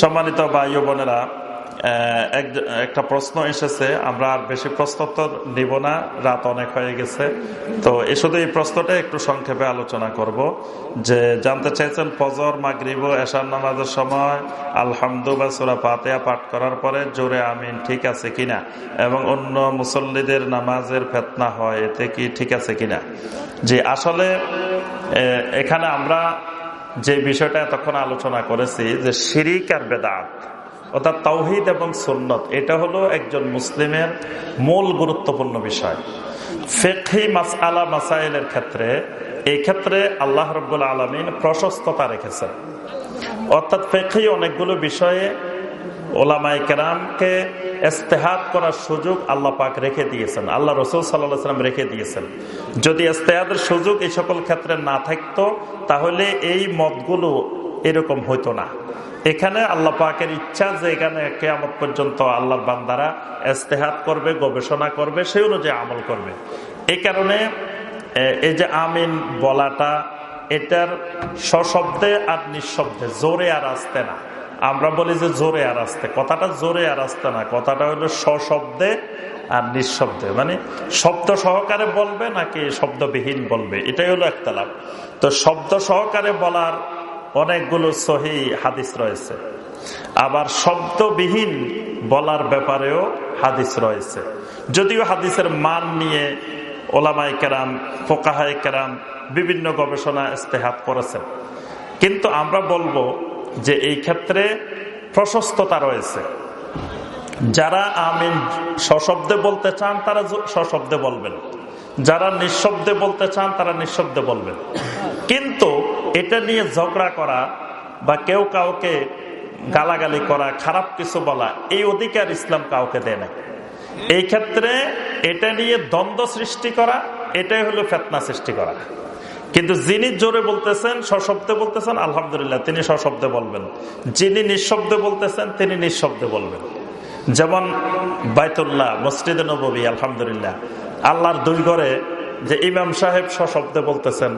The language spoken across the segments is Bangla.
সম্মানিত ভাই বোনেরা একটা প্রশ্ন এসেছে, আমরা আর বেশি প্রশ্নোত্তর নিব না, রাত অনেক হয়ে গেছে। তো এ শুধু এই প্রশ্নটা একটু সংক্ষেপে আলোচনা করব, যে জানতে চাইছেন, ফজর, মাগরিব এশার নামাজের সময় আলহামদু বা সুরা পাতেয়া পাঠ করার পরে জোরে আমিন ঠিক আছে কিনা, এবং অন্য মুসল্লিদের নামাজের ফেতনা হয়, এতে কি ঠিক আছে কিনা? যে আসলে এখানে আমরা যে বিষয়টা তখন আলোচনা করেছি, যে শিরিক আর বেদাত, অর্থাৎ তৌহিদ এবং সুন্নত, এটা হলো একজন মুসলিমের মূল গুরুত্বপূর্ণ বিষয়। ফেকি মাস আলা মাসাইলের ক্ষেত্রে, এই ক্ষেত্রে আল্লাহ রব্বুল আলমিন প্রশস্ততা রেখেছেন। অর্থাৎ ফেকি অনেকগুলো বিষয়ে ওলামাই কেরামকে এস্তেহাত করার সুযোগ আল্লাহ পাক রেখে দিয়েছেন। আল্লাহ রসুল সাল্লাম রেখে দিয়েছেন। যদি এস্তেহাদের সুযোগ এই সকল ক্ষেত্রে না থাকতো, তাহলে এই মতগুলো এরকম হইতো না। এখানে আল্লাহ পাকের ইচ্ছা যে এখানে কেয়ামত পর্যন্ত আল্লাহর বান্দারা এস্তেহাত করবে, গবেষণা করবে, সেই অনুযায়ী আমল করবে। এই কারণে এই যে আমিন বলাটা, এটার সশব্দে আর নিঃশব্দে, জোরে আর আসতে না। আমরা বলি যে জোরে আর আসতে। কথাটা জোরে আর আসতে না, কথাটা হলো সশব্দে আর নিঃশব্দে। মানে শব্দ সহকারে বলবে নাকি শব্দবিহীন বলবে? এটাই হলো একটা লাভ তো শব্দ সহকারে বলার অনেকগুলো সহি হাদিস রয়েছে। আবার শব্দবিহীন বলার ব্যাপারেও হাদিস রয়েছে। যদিও হাদিসের মান নিয়ে ওলামাই কেরাম ফোকাহাই কেরাম বিভিন্ন গবেষণা ইস্তেহাত করেছেন। কিন্তু আমরা বলব যে এই ক্ষেত্রে প্রশস্ততা রয়েছে। যারা আমিন সশব্দে বলতে চান, তারা সশব্দে বলবেন। যারা নিঃশব্দে বলতে চান, তারা নিঃশব্দে বলবেন। কিন্তু এটা নিয়ে ঝগড়া করা বা কেউ কাউকে গালাগালি করা, খারাপ কিছু বলা, এই অধিকার ইসলাম কাউকে দেয় না। এই ক্ষেত্রে এটা নিয়ে দ্বন্দ্ব সৃষ্টি করা, এটাই হলো ফেতনা সৃষ্টি করা। কিন্তু যিনি জোরে বলতেছেন, সশব্দে বলতেছেন, আলহামদুলিল্লাহ, তিনি সশব্দে বলবেন। যিনি নিঃশব্দে বলতেছেন, তিনি নিঃশব্দে বলবেন। যেমন বাইতুল্লাহ, মসজিদে নবী আলহামদুলিল্লাহ। আল্লাহর দুই ঘরে যে ইমাম সাহেব সশব্দে বলতেছেন,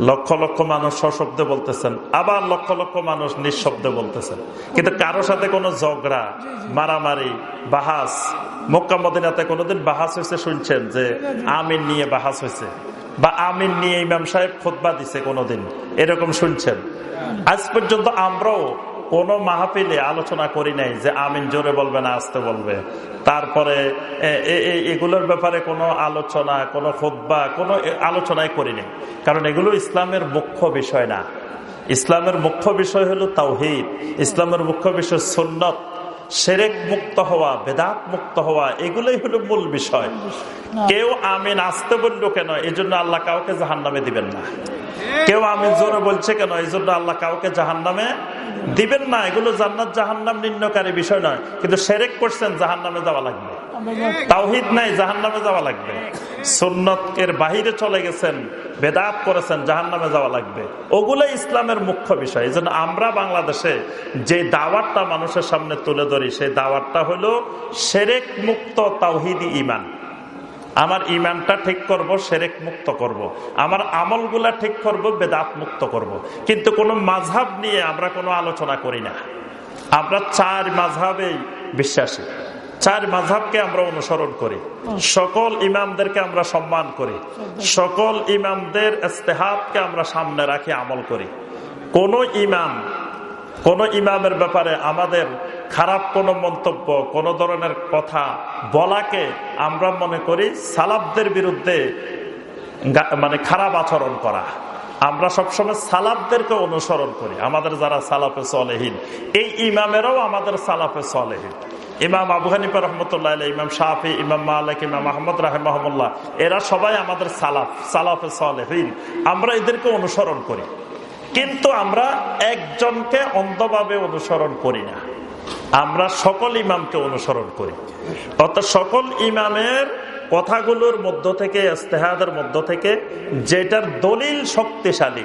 লক্ষ লক্ষ মানুষ সশব্দে বলতেছেন, আবার লক্ষ লক্ষ মানুষ নিঃশব্দে বলতেছেন। কিন্তু কারও সাথে কোনো ঝগড়া, মারামারি, বাহাস, মক্কা মদিনাতে কোনোদিন বাহাস হয়েছে শুনছেন যে আমিন নিয়ে বাহাস হয়েছে? বা আমিন নিয়ে ইমাম সাহেব খোদবা দিছে কোনোদিন। এরকম শুনছেন? আজ পর্যন্ত আমরাও কোন মাহফিলে আলোচনা করি নাই যে আমিন জোরে বলবে না, আসতে বলবে। তারপরে এগুলোর ব্যাপারে কোনো আলোচনা, কোনো খোদ্া কোনো আলোচনায় করি নাই। কারণ এগুলো ইসলামের মুখ্য বিষয় না। ইসলামের মুখ্য বিষয় হলো তাওহিদ। ইসলামের মুখ্য বিষয় সুন্নত। সেরেক মুক্ত হওয়া বেদাত মুক্ত হওয়া এগুলোই হলো মূল বিষয়। কেউ আমিন আসতে বলল কেন? এই জন্য আল্লাহ কাউকে জাহান নামে দিবেন না। কেউ আমি জোরে বলছে কেন? এই জন্য আল্লাহ কাউকে জাহান নামে দিবেন না। এগুলো জান্নাত জাহান নাম নির্ণয়কারী বিষয় নয়। কিন্তু সেরেক করছেন জাহান নামে যাওয়া লাগবে। তাওহিদ নাই জাহান নামে যাওয়া লাগবে। সুন্নত এর বাহিরে চলে গেছেন, বেদাত করেছেন জাহান নামে যাওয়া লাগবে। ওগুলো ইসলামের মুখ্য বিষয়। এই আমরা বাংলাদেশে যে দাওয়াতটা মানুষের সামনে তুলে ধরি, সেই দাওয়াতটা হলো সেরেক মুক্ত তাওহিদি ইমান আমার ইমানটা ঠিক করব, সেরেক মুক্ত করব। আমার আমলগুলা ঠিক করব, বেদাত মুক্ত করব। কিন্তু কোনো মাঝহাব নিয়ে আমরা কোনো আলোচনা করি না। আমরা চার মাঝহাবেই বিশ্বাসী। চার মাঝাবকে আমরা অনুসরণ করি। সকল ইমামদেরকে আমরা সম্মান করি। সকল ইমামদের ইস্তেহাতকে আমরা সামনে রাখি, আমল করি। কোন ইমাম, কোন ইমামের ব্যাপারে আমাদের খারাপ কোনো মন্তব্য, কোন ধরনের কথা বলাকে আমরা মনে করি সালাবদের বিরুদ্ধে মানে খারাপ আচরণ করা। আমরা সবসময় সালাবদেরকে অনুসরণ করি। আমাদের যারা সালাফে সলেহীন, এই ইমামেরাও আমাদের সালাফে সলেহীন। ইমাম আবু হানিফা রহমতুল্লাহ ইমাম শাহি ইমাম মালিক, ইমাম আহমদ রাহেমাহমুল্লাহ এরা সবাই আমাদের সালাফ, সালাফে সলেহীন। আমরা এদেরকে অনুসরণ করি। কিন্তু আমরা একজনকে অন্ধভাবে অনুসরণ করি না। আমরা সকল ইমামকে অনুসরণ করি। অর্থাৎ সকল ইমামের কথাগুলোর মধ্য থেকে, ইস্তেহাদের মধ্য থেকে, যেটার দলিল শক্তিশালী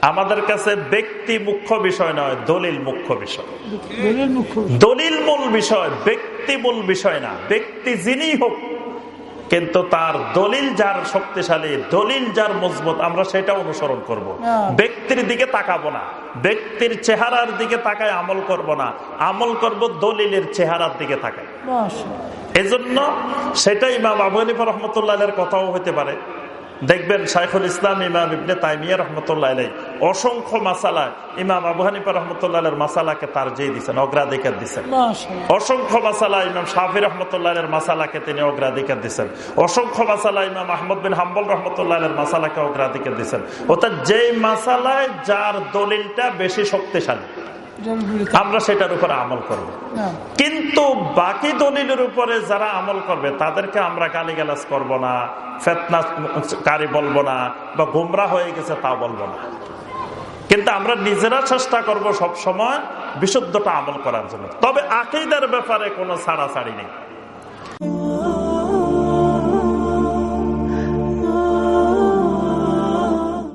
আমাদের কাছে ব্যক্তি মুখ্য বিষয় নয় দলিল মুখ্য বিষয়। দলিল মূল বিষয় ব্যক্তি মূল বিষয় না। ব্যক্তি যিনি হোক কিন্তু তার দলিল যার শক্তিশালী দলিল যার মজবুত আমরা সেটা অনুসরণ করব। ব্যক্তির দিকে তাকাবো না। ব্যক্তির চেহারার দিকে তাকায় আমল করব না। আমল করব দলিলের চেহারার দিকে তাকায়। এজন্য সেটাই ইমাম আবু হানিফা রহমতুল্লাহ কথাও হতে পারে। দেখবেন শাইখুল ইসলাম ইমাম ইবনে তাইমিয়া রহমতুল্লাহ আলাই অসংখ্য মাসালা ইমাম আবু হানিফা রহমতুল্লাহ মাসালাকে তার যে দিচ্ছেন অগ্রাধিকার দিচ্ছেন অসংখ্য মাসালা ইমাম শাহি রহমতুল্লাহ মাসালাকে তিনি অগ্রাধিকার দিচ্ছেন অসংখ্য মাসালা ইমাম আহমদ বিন হাম্বল রহমতুল্লাহ মাসালাকে অগ্রাধিকার দিচ্ছেন অর্থাৎ যেই মাসালায় যার দলিলটা বেশি শক্তিশালী আমরা সেটার উপরে আমল করব। কিন্তু বাকি দলিলের উপরে যারা আমল করবে তাদেরকে আমরা গালিগালাজ করব না ফেতনা কারি বলব না বা গুমরা হয়ে গেছে তা বলব না। কিন্তু আমরা নিজেরা চেষ্টা করব সবসময় বিশুদ্ধটা আমল করার জন্য। তবে আকিদার ব্যাপারে কোনো ছাড়াছাড়ি নেই।